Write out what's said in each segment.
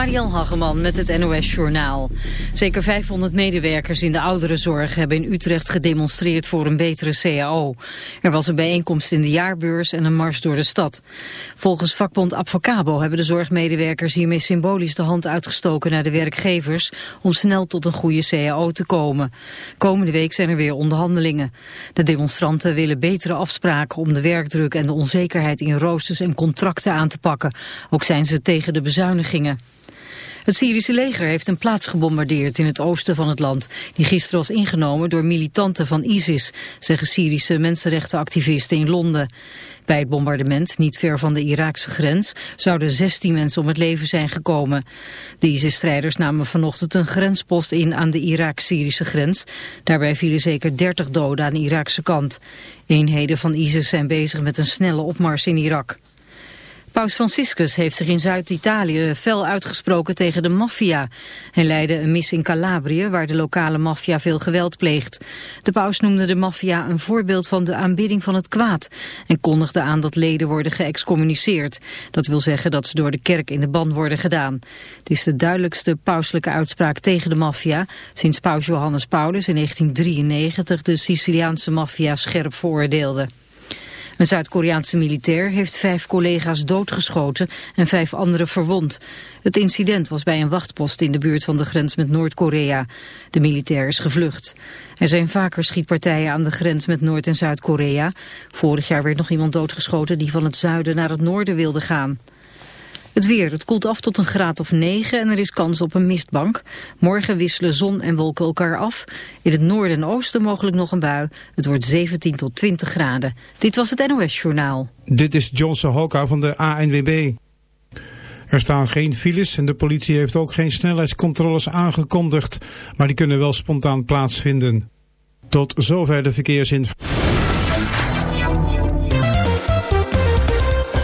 Mariel Hageman met het NOS Journaal. Zeker 500 medewerkers in de ouderenzorg hebben in Utrecht gedemonstreerd voor een betere CAO. Er was een bijeenkomst in de jaarbeurs en een mars door de stad. Volgens vakbond Advocabo hebben de zorgmedewerkers hiermee symbolisch de hand uitgestoken naar de werkgevers om snel tot een goede CAO te komen. Komende week zijn er weer onderhandelingen. De demonstranten willen betere afspraken om de werkdruk en de onzekerheid in roosters en contracten aan te pakken. Ook zijn ze tegen de bezuinigingen. Het Syrische leger heeft een plaats gebombardeerd in het oosten van het land, die gisteren was ingenomen door militanten van ISIS, zeggen Syrische mensenrechtenactivisten in Londen. Bij het bombardement, niet ver van de Iraakse grens, zouden 16 mensen om het leven zijn gekomen. De ISIS-strijders namen vanochtend een grenspost in aan de Iraak-Syrische grens. Daarbij vielen zeker 30 doden aan de Iraakse kant. Eenheden van ISIS zijn bezig met een snelle opmars in Irak. Paus Franciscus heeft zich in Zuid-Italië fel uitgesproken tegen de maffia. Hij leidde een mis in Calabrië waar de lokale maffia veel geweld pleegt. De paus noemde de maffia een voorbeeld van de aanbidding van het kwaad... en kondigde aan dat leden worden geëxcommuniceerd. Dat wil zeggen dat ze door de kerk in de ban worden gedaan. Het is de duidelijkste pauselijke uitspraak tegen de maffia... sinds paus Johannes Paulus in 1993 de Siciliaanse maffia scherp veroordeelde. Een Zuid-Koreaanse militair heeft vijf collega's doodgeschoten en vijf anderen verwond. Het incident was bij een wachtpost in de buurt van de grens met Noord-Korea. De militair is gevlucht. Er zijn vaker schietpartijen aan de grens met Noord- en Zuid-Korea. Vorig jaar werd nog iemand doodgeschoten die van het zuiden naar het noorden wilde gaan. Het weer, het koelt af tot een graad of 9 en er is kans op een mistbank. Morgen wisselen zon en wolken elkaar af. In het noorden en oosten mogelijk nog een bui. Het wordt 17 tot 20 graden. Dit was het NOS Journaal. Dit is Johnson Hoka van de ANWB. Er staan geen files en de politie heeft ook geen snelheidscontroles aangekondigd. Maar die kunnen wel spontaan plaatsvinden. Tot zover de verkeersinformatie.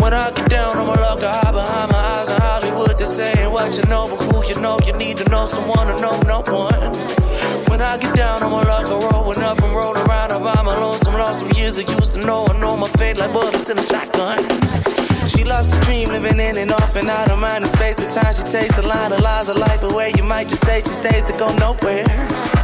When I get down on my luck, I hide behind my eyes in Hollywood. This ain't what you know, but who you know, you need to know someone to know no one. When I get down on my luck, I rollin' up and roll around. I buy my lonesome, lost some years I used to know. I know my fate like bullets in a shotgun. She loves to dream, living in and off and out of mind and space. At time, she takes a line of lies of life away. You might just say she stays to go nowhere.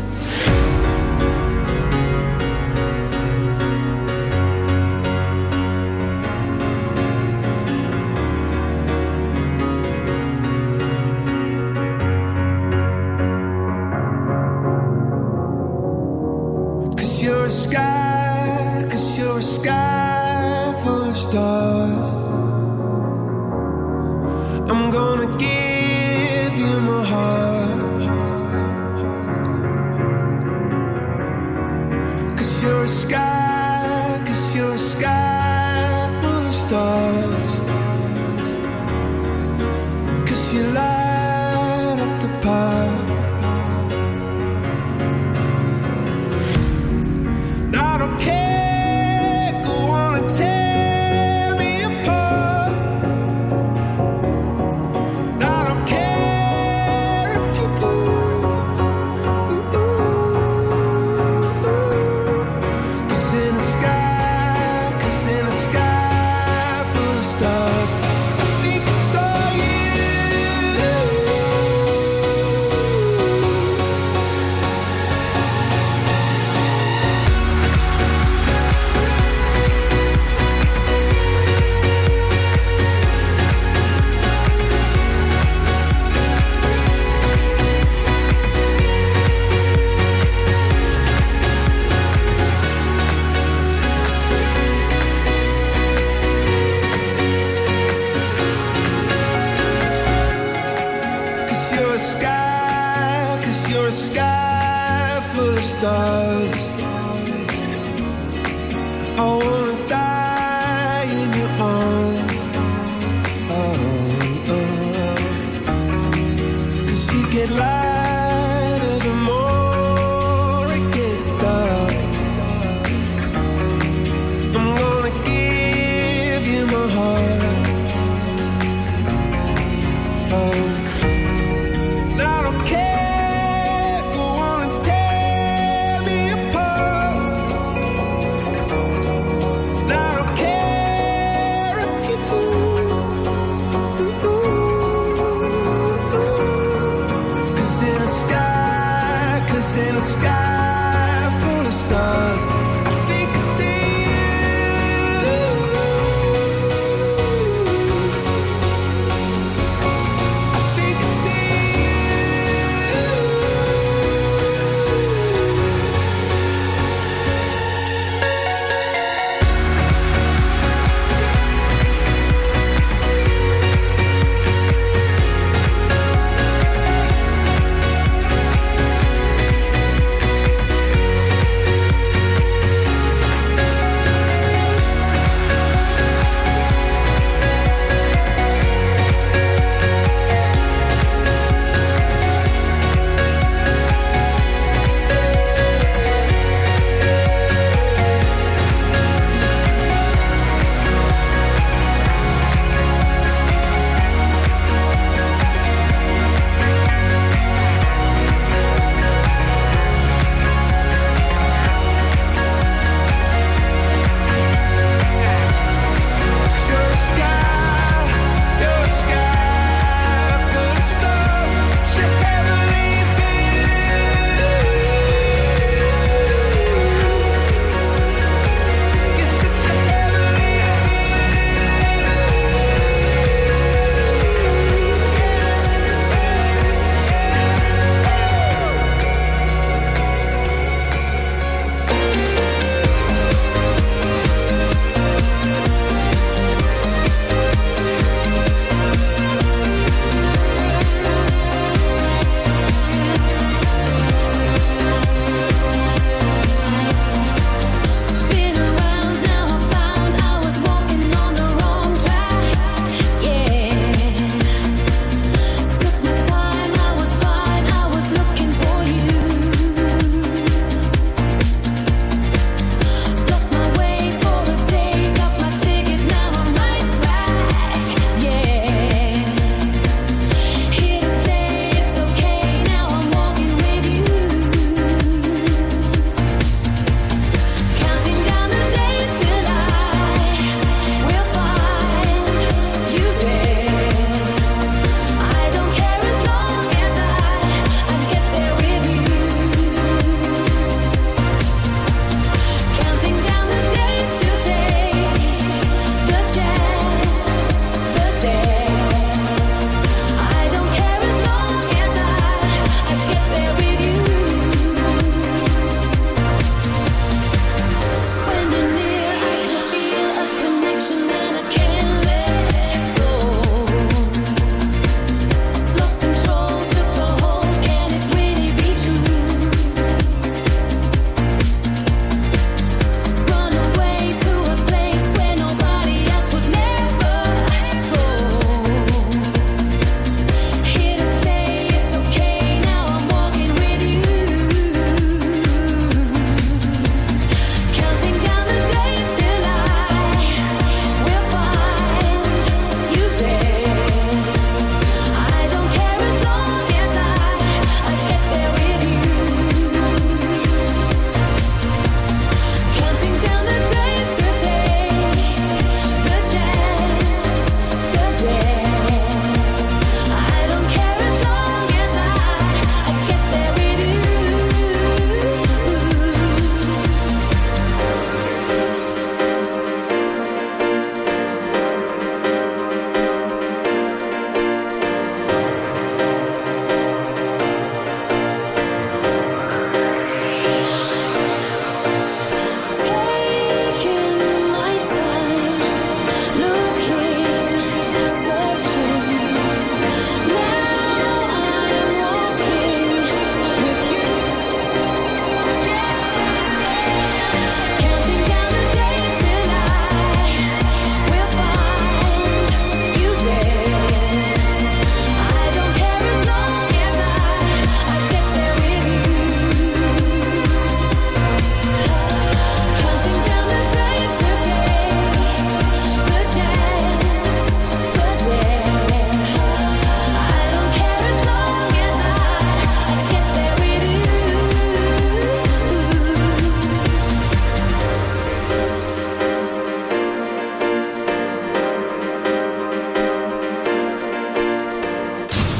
Thank you.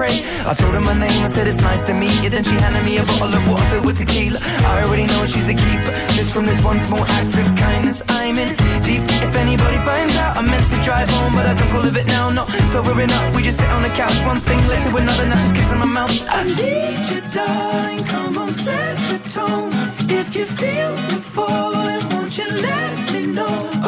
Pray. I told her my name, I said it's nice to meet you. Then she handed me a bottle of water filled with tequila. I already know she's a keeper. Just from this one small act of kindness, I'm in deep. If anybody finds out, I meant to drive home, but I don't call it now. No, sobering up, we just sit on the couch. One thing led to another, now she's kissing my mouth. I need you, darling. Come on, set the tone. If you feel the falling, won't you let me know?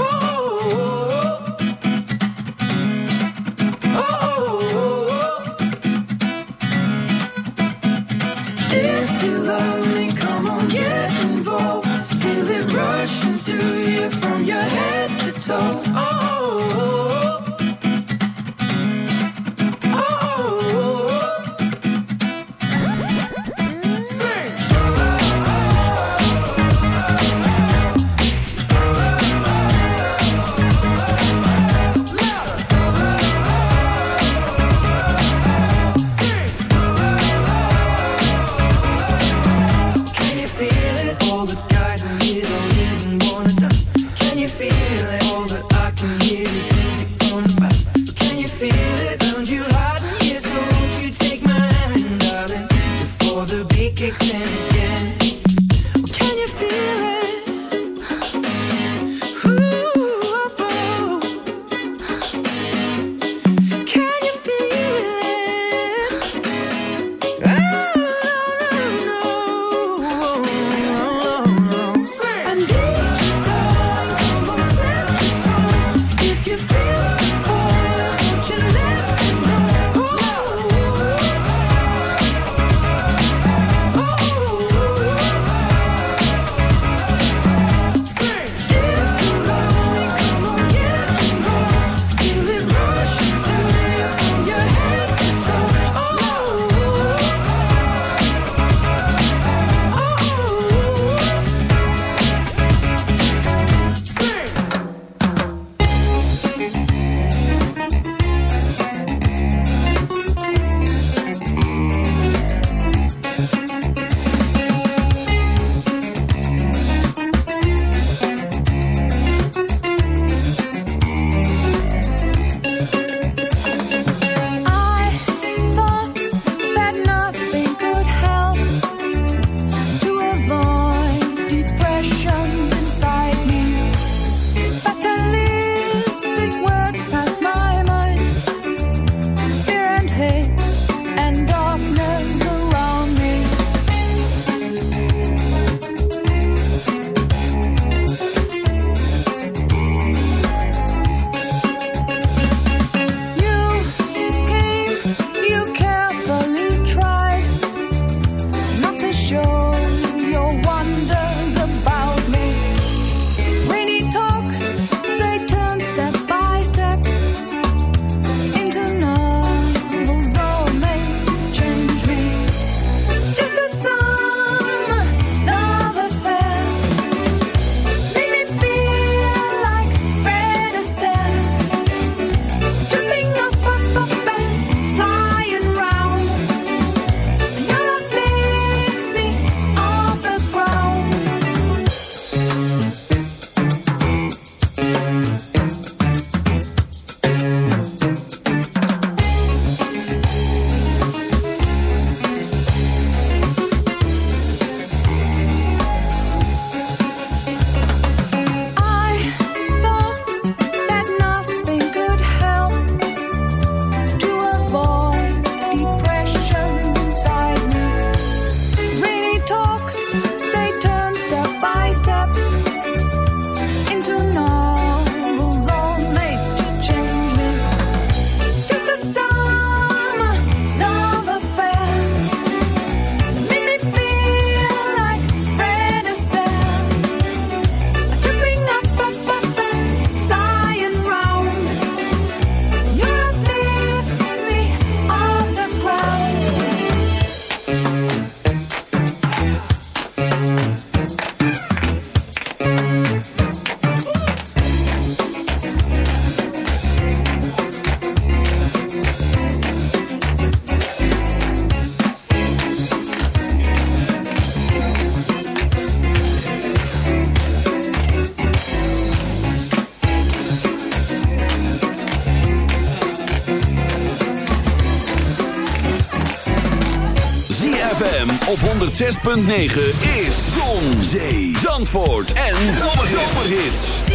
106.9 is Zon, Zee, Zandvoort en Zomerhits.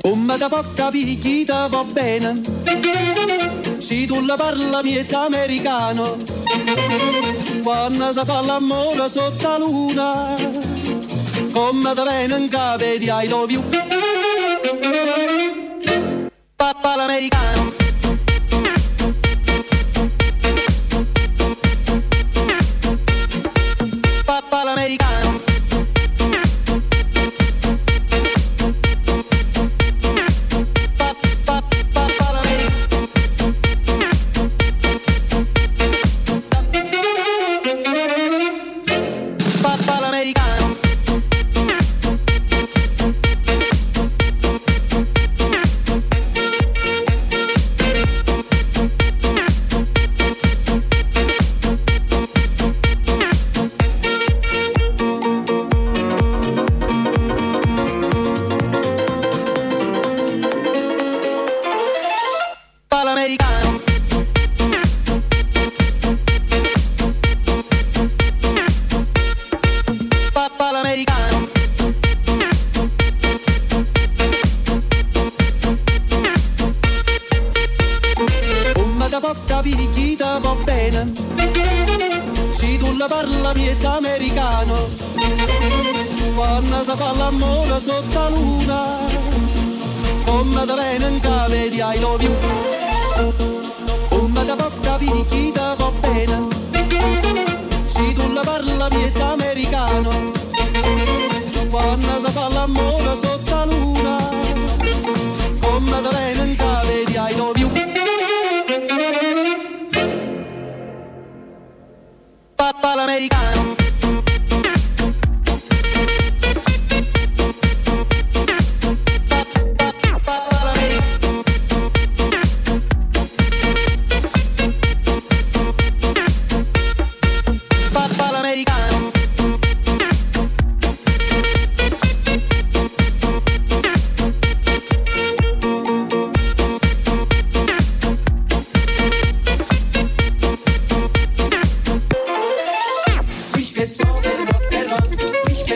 Come da porta picchita va bene si tu la parla è americano. Quando si fa l'amore sotto la luna Come da venen cave di I love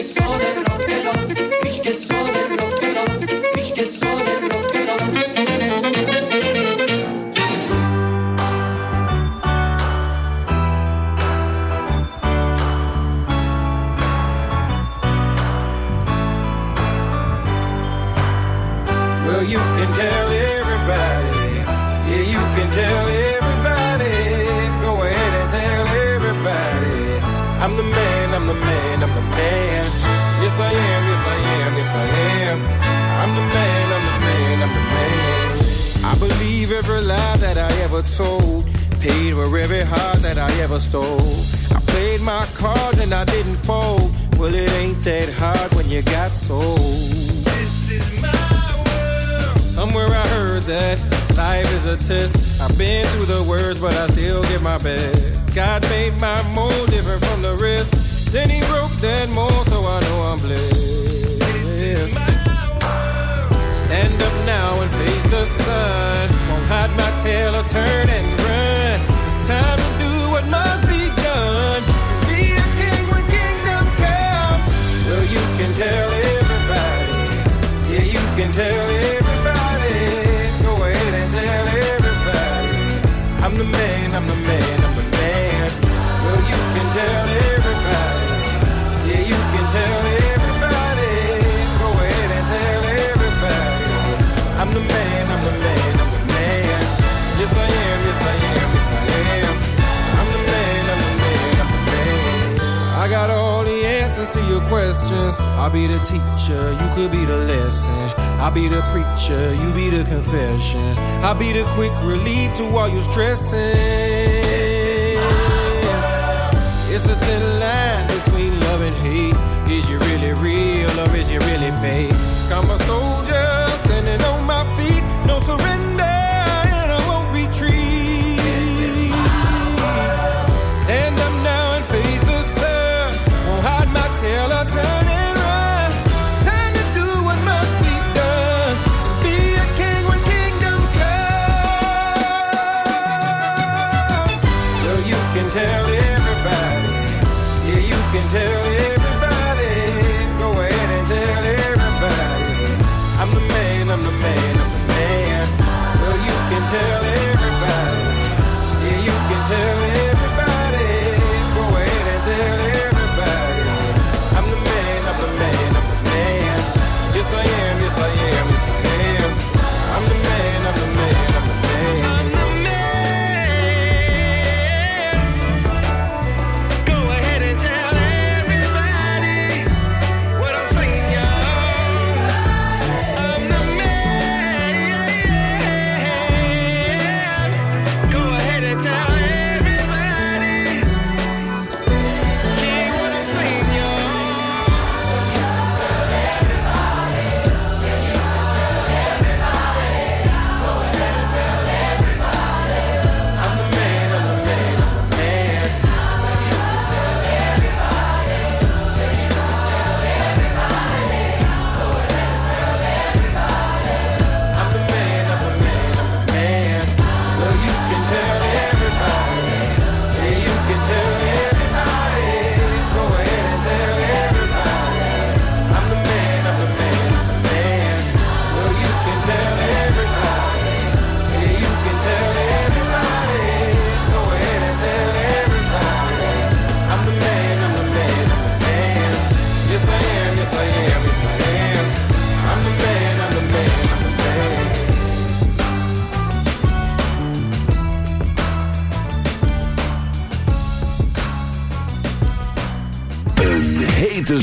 soledad. leave to all your stressing. It's a thin line between love and hate. Is you really real or is you really fake? I'm a soldier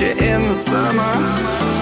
you in the summer.